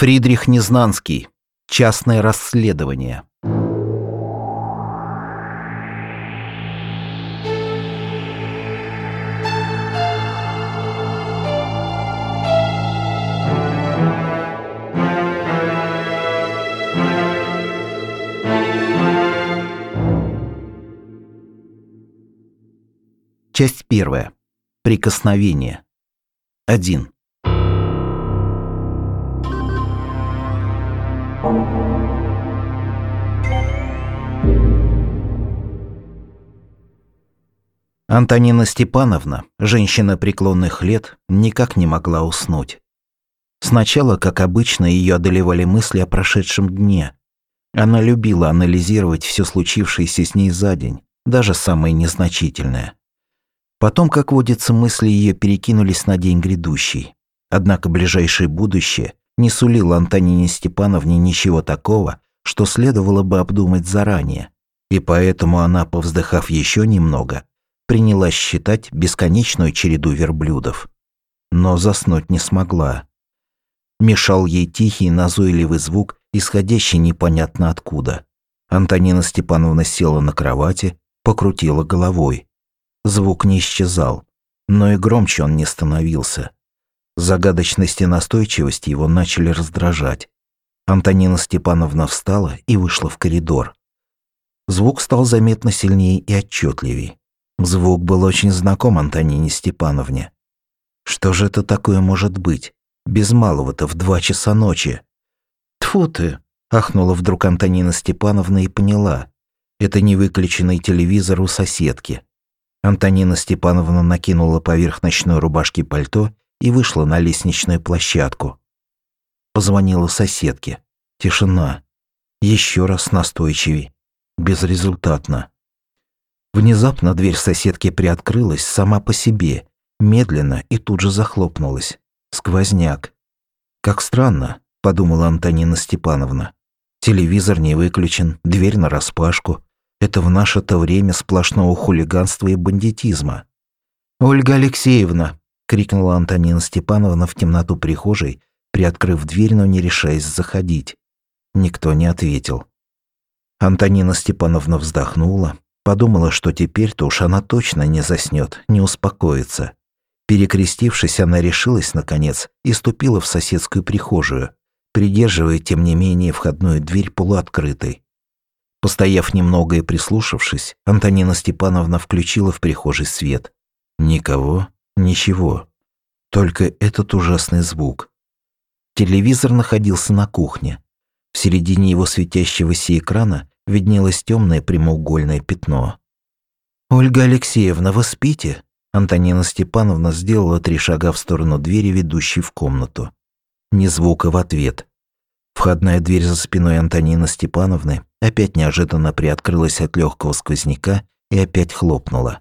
Фридрих Незнанский. Частное расследование. Часть первая. Прикосновение. Один. Антонина Степановна, женщина преклонных лет, никак не могла уснуть. Сначала, как обычно, ее одолевали мысли о прошедшем дне. Она любила анализировать все случившееся с ней за день, даже самые незначительные. Потом, как водится, мысли ее перекинулись на день грядущий. Однако ближайшее будущее не сулило Антонине Степановне ничего такого, что следовало бы обдумать заранее. И поэтому она, повздыхав еще немного, принялась считать бесконечную череду верблюдов. Но заснуть не смогла. Мешал ей тихий назойливый звук, исходящий непонятно откуда. Антонина Степановна села на кровати, покрутила головой. Звук не исчезал, но и громче он не становился. Загадочность и настойчивость его начали раздражать. Антонина Степановна встала и вышла в коридор. Звук стал заметно сильнее и отчетливее. Звук был очень знаком Антонине Степановне. Что же это такое может быть? Без малого-то в два часа ночи. Тфу ты, ахнула вдруг Антонина Степановна и поняла. Это не выключенный телевизор у соседки. Антонина Степановна накинула поверх ночной рубашки пальто и вышла на лестничную площадку. Позвонила соседке. Тишина. Еще раз настойчивей. Безрезультатно. Внезапно дверь соседки приоткрылась сама по себе, медленно и тут же захлопнулась. Сквозняк. «Как странно», — подумала Антонина Степановна. «Телевизор не выключен, дверь нараспашку. Это в наше-то время сплошного хулиганства и бандитизма». «Ольга Алексеевна!» — крикнула Антонина Степановна в темноту прихожей, приоткрыв дверь, но не решаясь заходить. Никто не ответил. Антонина Степановна вздохнула, Подумала, что теперь-то уж она точно не заснет, не успокоится. Перекрестившись, она решилась, наконец, и ступила в соседскую прихожую, придерживая, тем не менее, входную дверь полуоткрытой. Постояв немного и прислушавшись, Антонина Степановна включила в прихожей свет. Никого, ничего. Только этот ужасный звук. Телевизор находился на кухне. В середине его светящегося экрана виднелось темное прямоугольное пятно. «Ольга Алексеевна, вы спите?» Антонина Степановна сделала три шага в сторону двери, ведущей в комнату. Ни звука в ответ. Входная дверь за спиной Антонины Степановны опять неожиданно приоткрылась от легкого сквозняка и опять хлопнула.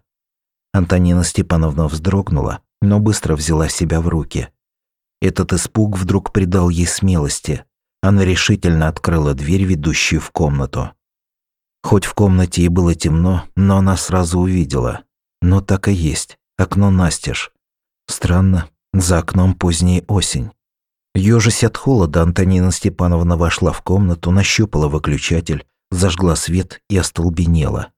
Антонина Степановна вздрогнула, но быстро взяла себя в руки. Этот испуг вдруг придал ей смелости. Она решительно открыла дверь, ведущую в комнату. Хоть в комнате и было темно, но она сразу увидела. Но так и есть. Окно настежь. Странно, за окном поздняя осень. Ёжись от холода, Антонина Степановна вошла в комнату, нащупала выключатель, зажгла свет и остолбенела.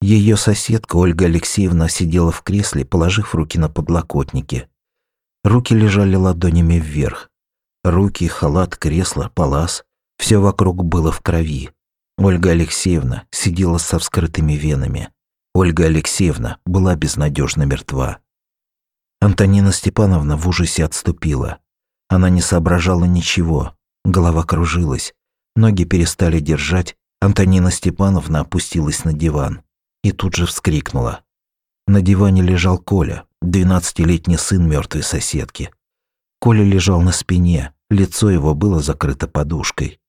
Ее соседка Ольга Алексеевна сидела в кресле, положив руки на подлокотники. Руки лежали ладонями вверх. Руки, халат, кресло, палас – все вокруг было в крови. Ольга Алексеевна сидела со вскрытыми венами. Ольга Алексеевна была безнадежно мертва. Антонина Степановна в ужасе отступила. Она не соображала ничего, голова кружилась, ноги перестали держать, Антонина Степановна опустилась на диван и тут же вскрикнула. На диване лежал Коля, двенадцатилетний сын мертвой соседки, Коля лежал на спине, лицо его было закрыто подушкой.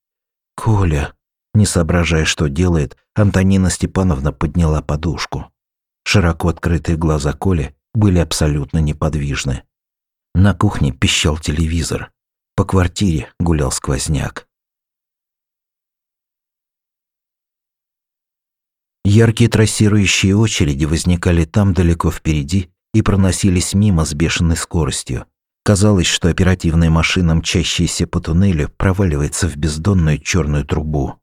«Коля!» Не соображая, что делает, Антонина Степановна подняла подушку. Широко открытые глаза Коли были абсолютно неподвижны. На кухне пищал телевизор. По квартире гулял сквозняк. Яркие трассирующие очереди возникали там далеко впереди и проносились мимо с бешеной скоростью. Казалось, что оперативная машина, мчащаяся по туннелю, проваливается в бездонную черную трубу.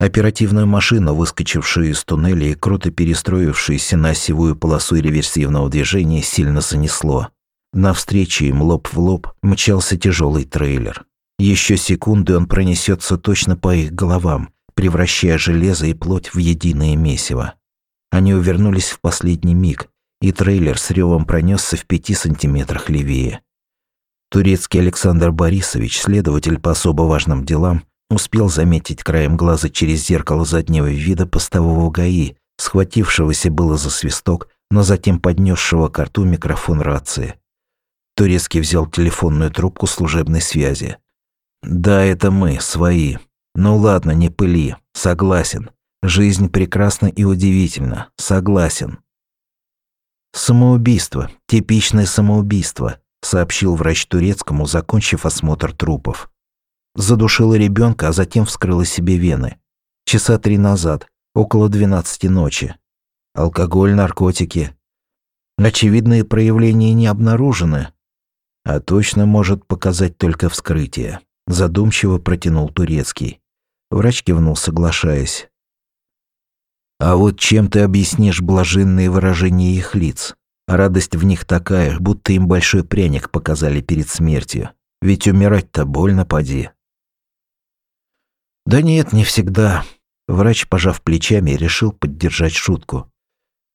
Оперативную машину, выскочившую из туннеля и круто перестроившуюся на осевую полосу реверсивного движения, сильно занесло. Навстречу им лоб в лоб мчался тяжелый трейлер. Еще секунды он пронесется точно по их головам, превращая железо и плоть в единое месиво. Они увернулись в последний миг, и трейлер с ревом пронесся в пяти сантиметрах левее. Турецкий Александр Борисович, следователь по особо важным делам, успел заметить краем глаза через зеркало заднего вида постового ГАИ, схватившегося было за свисток, но затем поднесшего к рту микрофон рации. Турецкий взял телефонную трубку служебной связи. «Да, это мы, свои. Ну ладно, не пыли. Согласен. Жизнь прекрасна и удивительна. Согласен». «Самоубийство. Типичное самоубийство», сообщил врач турецкому, закончив осмотр трупов. Задушила ребенка, а затем вскрыла себе вены. Часа три назад, около двенадцати ночи. Алкоголь, наркотики. Очевидные проявления не обнаружены, а точно может показать только вскрытие. Задумчиво протянул турецкий. Врач кивнул, соглашаясь. А вот чем ты объяснишь блаженные выражения их лиц? Радость в них такая, будто им большой пряник показали перед смертью. Ведь умирать-то больно, поди. Да нет, не всегда. Врач, пожав плечами, решил поддержать шутку.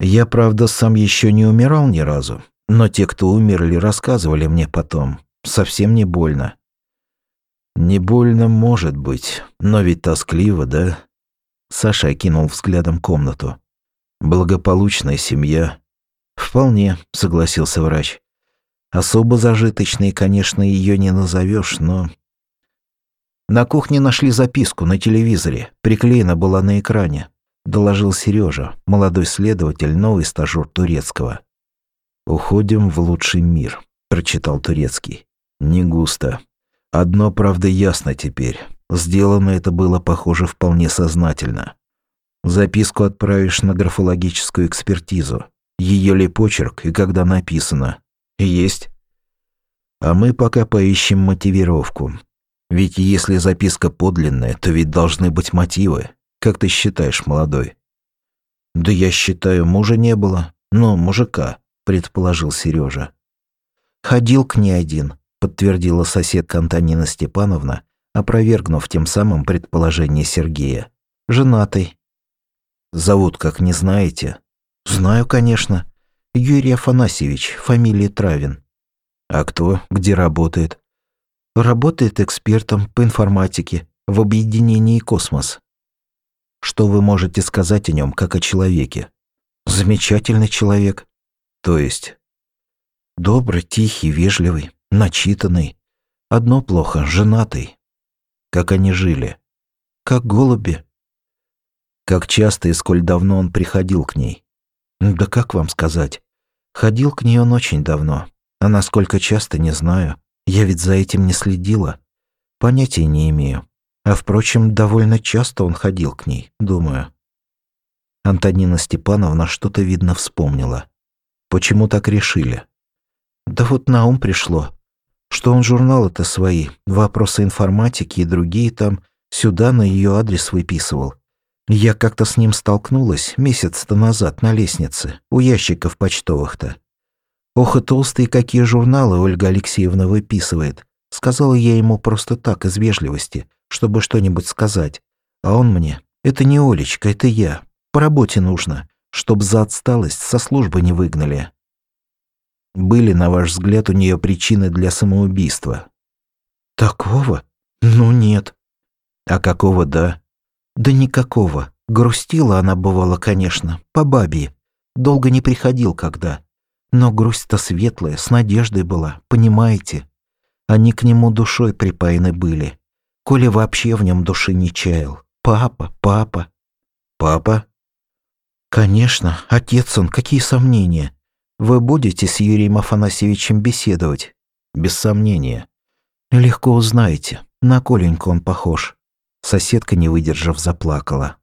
Я, правда, сам еще не умирал ни разу, но те, кто умерли, рассказывали мне потом. Совсем не больно. Не больно может быть, но ведь тоскливо, да? Саша окинул взглядом комнату. Благополучная семья, «Вполне», — согласился врач. «Особо зажиточной, конечно, ее не назовешь, но...» На кухне нашли записку на телевизоре, приклеена была на экране, доложил Сережа, молодой следователь, новый стажер турецкого. «Уходим в лучший мир», — прочитал турецкий. «Не густо. Одно, правда, ясно теперь. Сделано это было, похоже, вполне сознательно. Записку отправишь на графологическую экспертизу. Ее ли почерк и когда написано? Есть. А мы пока поищем мотивировку. Ведь если записка подлинная, то ведь должны быть мотивы. Как ты считаешь, молодой? Да я считаю, мужа не было. Но мужика, предположил Сережа. Ходил к ней один, подтвердила соседка Антонина Степановна, опровергнув тем самым предположение Сергея. Женатый. Зовут, как не знаете, «Знаю, конечно. Юрий Афанасьевич, фамилия Травин». «А кто? Где работает?» «Работает экспертом по информатике в объединении «Космос». Что вы можете сказать о нем, как о человеке? Замечательный человек. То есть? Добрый, тихий, вежливый, начитанный. Одно плохо, женатый. Как они жили? Как голуби. Как часто и сколь давно он приходил к ней? Да как вам сказать? Ходил к ней он очень давно. А насколько часто, не знаю. Я ведь за этим не следила. Понятия не имею. А впрочем, довольно часто он ходил к ней, думаю. Антонина Степановна что-то, видно, вспомнила. Почему так решили? Да вот на ум пришло, что он журналы-то свои, вопросы информатики и другие там сюда на ее адрес выписывал. Я как-то с ним столкнулась месяц-то назад на лестнице, у ящиков почтовых-то. Ох и толстые какие журналы Ольга Алексеевна выписывает. Сказала я ему просто так, из вежливости, чтобы что-нибудь сказать. А он мне, это не Олечка, это я. По работе нужно, чтоб за отсталость со службы не выгнали. Были, на ваш взгляд, у нее причины для самоубийства? Такого? Ну нет. А какого да? Да никакого. Грустила она бывала, конечно, по бабе. Долго не приходил когда. Но грусть-то светлая, с надеждой была, понимаете? Они к нему душой припаяны были. Коля вообще в нем души не чаял. Папа, папа. Папа? Конечно, отец он, какие сомнения. Вы будете с Юрием Афанасьевичем беседовать? Без сомнения. Легко узнаете. На Коленьку он похож. Соседка, не выдержав, заплакала.